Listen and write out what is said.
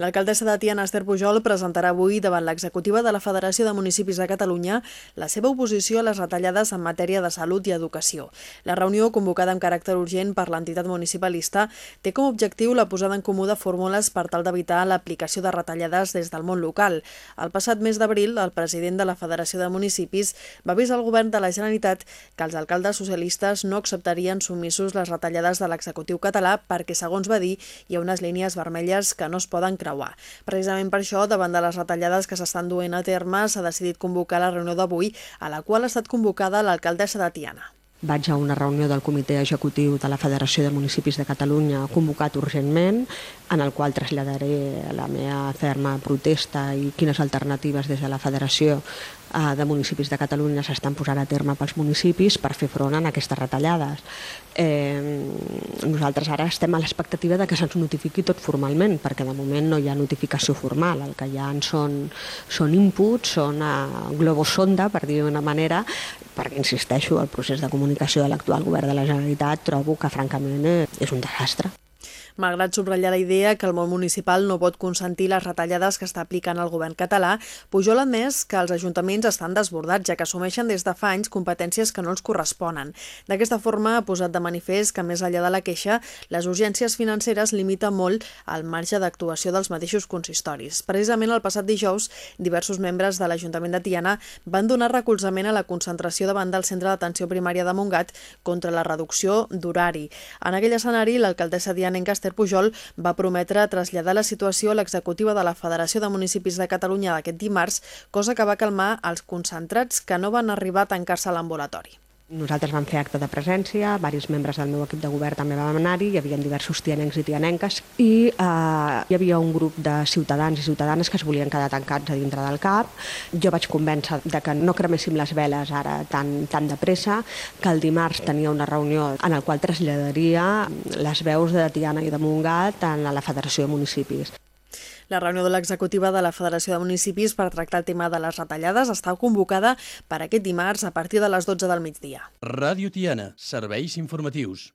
L'alcaldessa de Tiana, Esther Pujol, presentarà avui davant l'executiva de la Federació de Municipis de Catalunya la seva oposició a les retallades en matèria de salut i educació. La reunió, convocada amb caràcter urgent per l'entitat municipalista, té com a objectiu la posada en comú de fórmules per tal d'evitar l'aplicació de retallades des del món local. El passat mes d'abril, el president de la Federació de Municipis va avisar al govern de la Generalitat que els alcaldes socialistes no acceptarien submissos les retallades de l'executiu català perquè, segons va dir, hi ha unes línies vermelles que no es poden creuar creuar. Precisament per això, davant de les retallades que s'estan duent a terme, s'ha decidit convocar la reunió d'avui, a la qual ha estat convocada l'alcaldessa de Tiana. Vaig a una reunió del Comitè Executiu de la Federació de Municipis de Catalunya convocat urgentment, en el qual traslladaré la meva ferma protesta i quines alternatives des de la Federació eh, de Municipis de Catalunya s'estan posant a terme pels municipis per fer front a aquestes retallades. Eh, nosaltres ara estem a l'expectativa de que se'ns notifiqui tot formalment, perquè de moment no hi ha notificació formal, el que hi ha són, són inputs, són uh, globos sonda, per dir d'una manera, perquè, insisteixo, el procés de comunicació de l'actual govern de la Generalitat trobo que, francament, eh, és un desastre. Malgrat subratllar la idea que el món municipal no pot consentir les retallades que està aplicant el govern català, Pujol ha admès que els ajuntaments estan desbordats, ja que assumeixen des de fa anys competències que no els corresponen. D'aquesta forma, ha posat de manifest que, més enllà de la queixa, les urgències financeres limiten molt el marge d'actuació dels mateixos consistoris. Precisament el passat dijous, diversos membres de l'Ajuntament de Tiana van donar recolzament a la concentració davant del Centre d'Atenció Primària de Montgat contra la reducció d'horari. En aquell escenari, l'alcaldessa dianenca Esther Pujol va prometre traslladar la situació a l'executiva de la Federació de Municipis de Catalunya d'aquest dimarts, cosa que va calmar els concentrats que no van arribar a tancar-se a l'ambulatori. Nosaltres vam fer acte de presència, diversos membres del meu equip de govern també vam anar-hi, hi havia diversos tianencs i tianenques, i eh, hi havia un grup de ciutadans i ciutadanes que es volien quedar tancats a dintre del CAP. Jo vaig convèncer de que no creméssim les veles ara tan, tan de pressa, que el dimarts tenia una reunió en el qual traslladaria les veus de Tiana i de Montgat a la Federació de Municipis. La reunió de l'executiva de la Federació de Municipis per tractar el tema de les retallades està convocada per aquest dimarts a partir de les 12 del migdia. Ràdio Tiana, serveis informatius.